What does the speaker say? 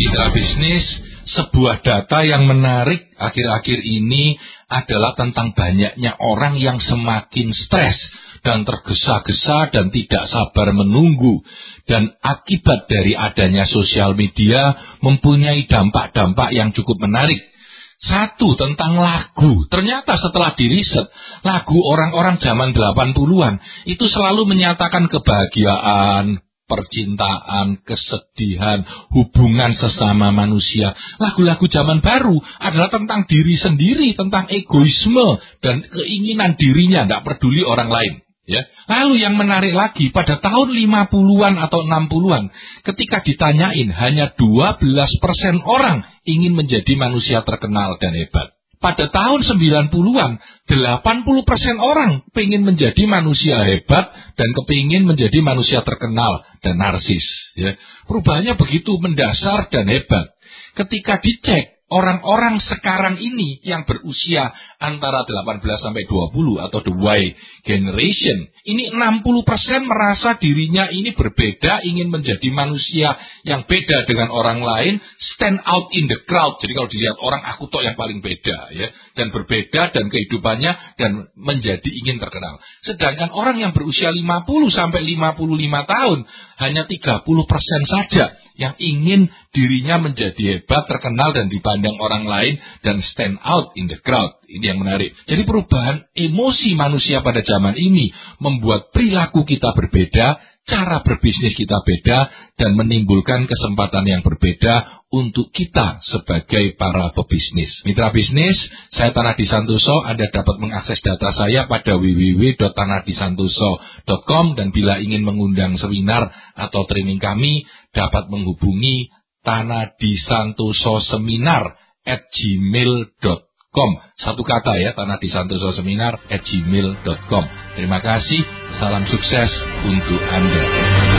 Mitra bisnis, sebuah data yang menarik akhir-akhir ini adalah tentang banyaknya orang yang semakin stres dan tergesa-gesa dan tidak sabar menunggu. Dan akibat dari adanya sosial media mempunyai dampak-dampak yang cukup menarik. Satu tentang lagu. Ternyata setelah diriset, lagu orang-orang zaman 80-an itu selalu menyatakan kebahagiaan, percintaan, kesedihan, hubungan sesama manusia. Lagu-lagu zaman baru adalah tentang diri sendiri, tentang egoisme dan keinginan dirinya, tidak peduli orang lain. Ya. Lalu yang menarik lagi, pada tahun 50-an atau 60-an, ketika ditanyain hanya 12% orang ingin menjadi manusia terkenal dan hebat pada tahun 90-an 80% orang ingin menjadi manusia hebat dan kepingin menjadi manusia terkenal dan narsis. Ya. Perubahannya begitu mendasar dan hebat. Ketika dicek orang-orang sekarang ini yang berusia antara 18 sampai 20 atau the Y generation, ini 60% merasa dirinya ini berbeda, ingin menjadi manusia yang beda dengan orang lain, stand out in the crowd. Jadi kalau dilihat orang aku tok yang paling beda ya, dan berbeda dan kehidupannya dan menjadi ingin terkenal. Sedangkan orang yang berusia 50 sampai 55 tahun hanya 30% saja yang ingin dirinya menjadi hebat, terkenal dan dipandang orang lain dan stand out in the crowd. Ini yang menarik. Jadi perubahan emosi manusia pada zaman ini membuat perilaku kita berbeda, cara berbisnis kita beda dan menimbulkan kesempatan yang berbeda untuk kita sebagai para pebisnis. Mitra bisnis, saya Tanah Santoso, Anda dapat mengakses data saya pada www.tanahdisantoso.com dan bila ingin mengundang seminar atau training kami, dapat menghubungi Tanah di Santoso Seminar at gmail.com Satu kata ya, Tanah di Santoso Seminar at gmail.com Terima kasih, salam sukses untuk Anda.